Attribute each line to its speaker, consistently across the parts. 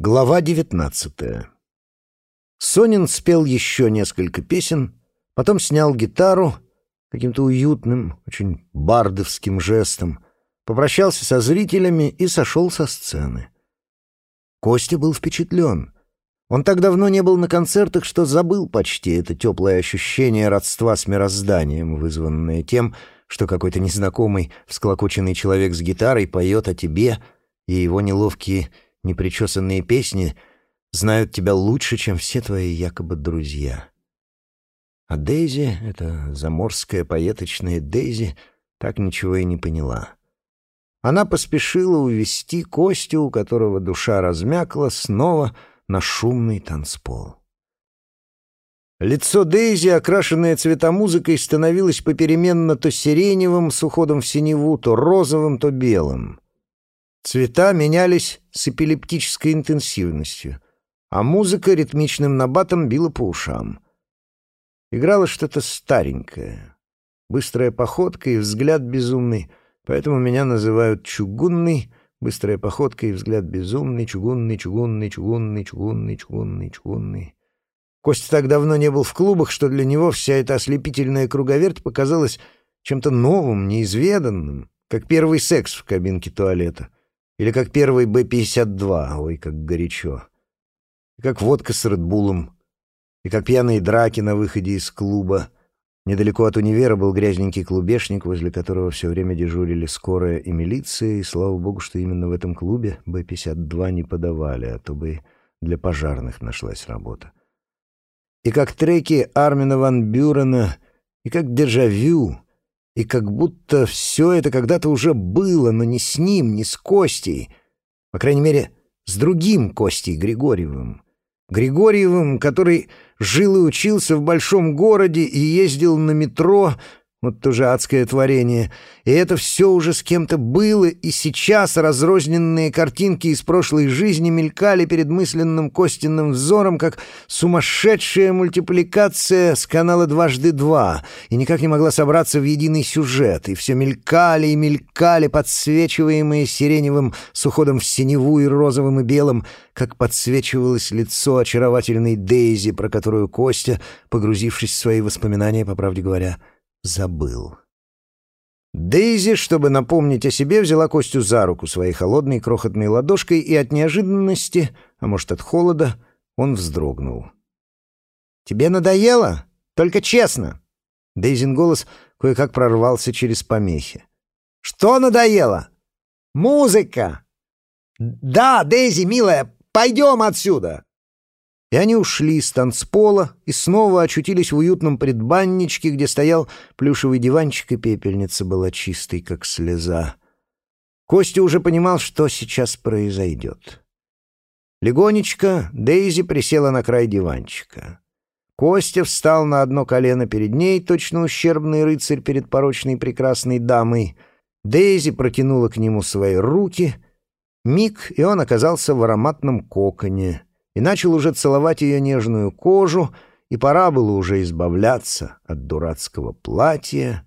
Speaker 1: Глава девятнадцатая. Сонин спел еще несколько песен, потом снял гитару каким-то уютным, очень бардовским жестом, попрощался со зрителями и сошел со сцены. Костя был впечатлен. Он так давно не был на концертах, что забыл почти это теплое ощущение родства с мирозданием, вызванное тем, что какой-то незнакомый, всклокоченный человек с гитарой поет о тебе, и его неловкие непричесанные песни знают тебя лучше, чем все твои якобы друзья. А Дейзи, эта заморская поеточная Дейзи, так ничего и не поняла. Она поспешила увести Костю, у которого душа размякла, снова на шумный танцпол. Лицо Дейзи, окрашенное цветомузыкой, становилось попеременно то сиреневым с уходом в синеву, то розовым, то белым. Цвета менялись с эпилептической интенсивностью, а музыка ритмичным набатом била по ушам. Играло что-то старенькое. Быстрая походка и взгляд безумный, поэтому меня называют чугунный, быстрая походка и взгляд безумный, чугунный, чугунный, чугунный, чугунный, чугунный, чугунный. Костя так давно не был в клубах, что для него вся эта ослепительная круговерть показалась чем-то новым, неизведанным, как первый секс в кабинке туалета — или как первый Б-52, ой, как горячо. И как водка с Редбулом. И как пьяные драки на выходе из клуба. Недалеко от универа был грязненький клубешник, возле которого все время дежурили скорая и милиция, и слава богу, что именно в этом клубе Б-52 не подавали, а то бы для пожарных нашлась работа. И как треки Армина Ван Бюрена, и как дежавю, и как будто все это когда-то уже было, но не с ним, не с Костей. По крайней мере, с другим Костей Григорьевым. Григорьевым, который жил и учился в большом городе и ездил на метро вот тоже адское творение. И это все уже с кем-то было, и сейчас разрозненные картинки из прошлой жизни мелькали перед мысленным Костиным взором, как сумасшедшая мультипликация с канала «Дважды два», и никак не могла собраться в единый сюжет, и все мелькали и мелькали, подсвечиваемые сиреневым с уходом в синеву и розовым и белым, как подсвечивалось лицо очаровательной Дейзи, про которую Костя, погрузившись в свои воспоминания, по правде говоря, — забыл. Дейзи, чтобы напомнить о себе, взяла Костю за руку своей холодной крохотной ладошкой, и от неожиданности, а может от холода, он вздрогнул. «Тебе надоело? Только честно!» Дейзин голос кое-как прорвался через помехи. «Что надоело?» «Музыка!» «Да, Дейзи, милая, пойдем отсюда!» И они ушли с танцпола и снова очутились в уютном предбанничке, где стоял плюшевый диванчик, и пепельница была чистой, как слеза. Костя уже понимал, что сейчас произойдет. Легонечко Дейзи присела на край диванчика. Костя встал на одно колено перед ней, точно ущербный рыцарь перед порочной прекрасной дамой. Дейзи протянула к нему свои руки. Миг, и он оказался в ароматном коконе — и начал уже целовать ее нежную кожу, и пора было уже избавляться от дурацкого платья.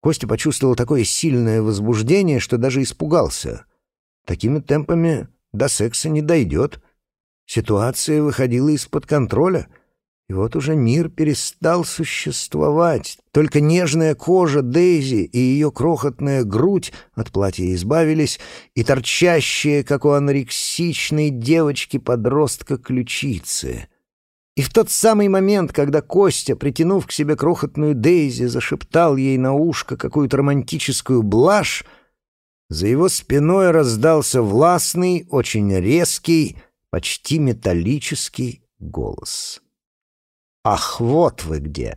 Speaker 1: Костя почувствовал такое сильное возбуждение, что даже испугался. Такими темпами до секса не дойдет. Ситуация выходила из-под контроля — и вот уже мир перестал существовать. Только нежная кожа Дейзи и ее крохотная грудь от платья избавились, и торчащие, как у анорексичной девочки-подростка, ключицы. И в тот самый момент, когда Костя, притянув к себе крохотную Дейзи, зашептал ей на ушко какую-то романтическую блажь, за его спиной раздался властный, очень резкий, почти металлический голос. Ах, вот вы где!